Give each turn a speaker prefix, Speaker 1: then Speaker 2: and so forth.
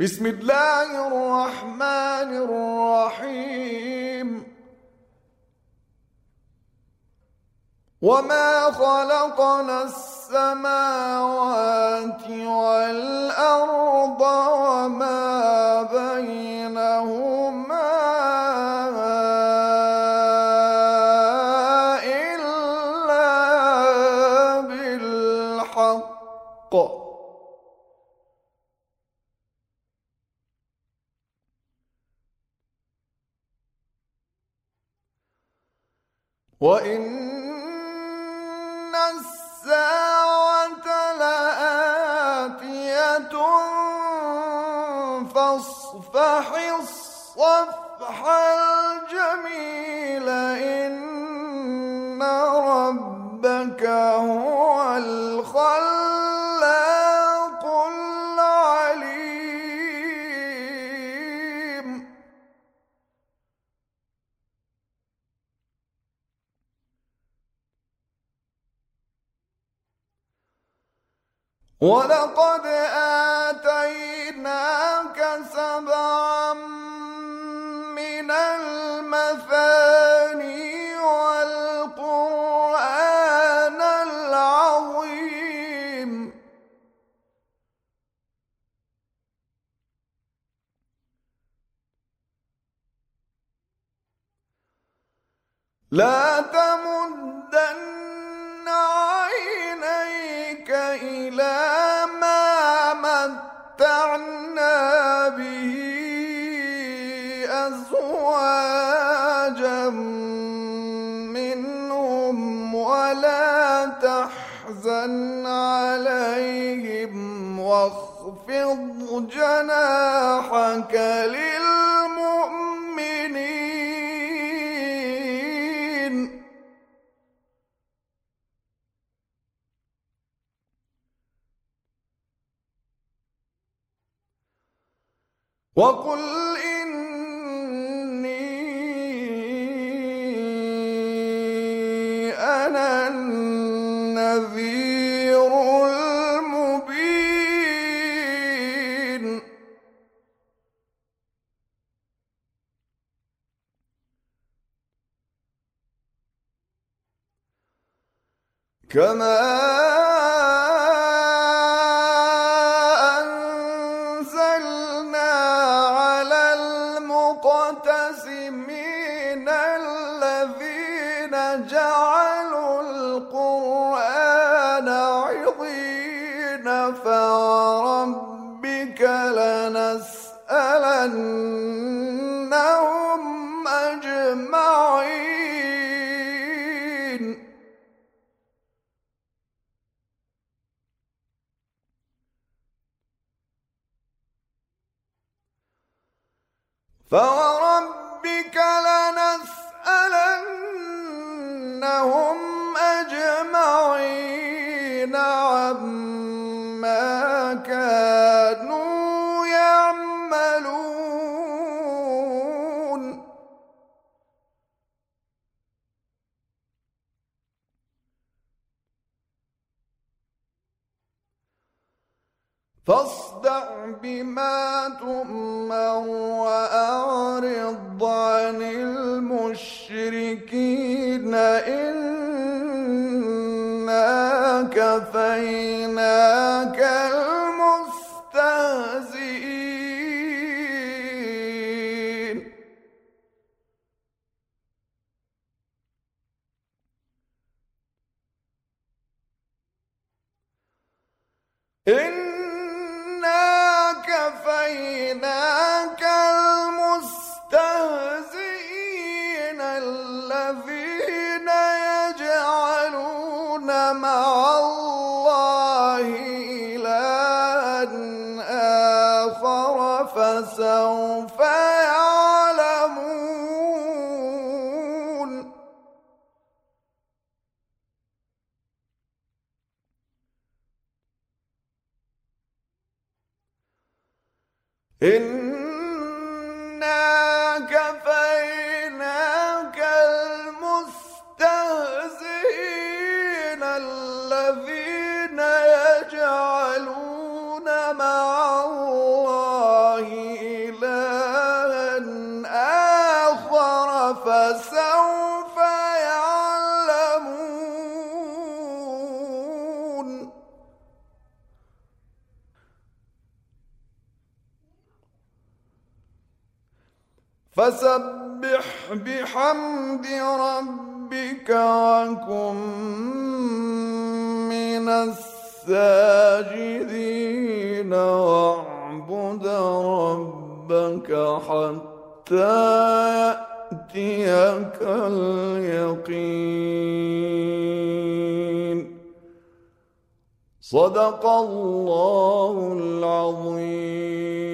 Speaker 1: بسم الله الرحمن الرحيم. وما خلقنا السماوات والأرض وما وإن الساعة لآتية فاصفح الصفح الجميل إن ربك هو ولقد آتيناك سبعا من المثاني والقرآن العظيم. لا تمدن أزواجا منهم ولا تحزن عليهم واخفض جناحك للمؤمنين. وقل أنا النذير المبين. كما فوربك لنسألنهم أجمعين عما كانوا يعملون فاصدع بما تؤمر وأعرض إنا كفيناك الذين يجعلون مع الله فسوف يعلمون إنا كفيناك المستهزئين الذين يجعلون مع الله إلها آخر فساد فسبح بحمد ربك وكن من الساجدين واعبد ربك حتى يأتيك اليقين. صدق الله العظيم.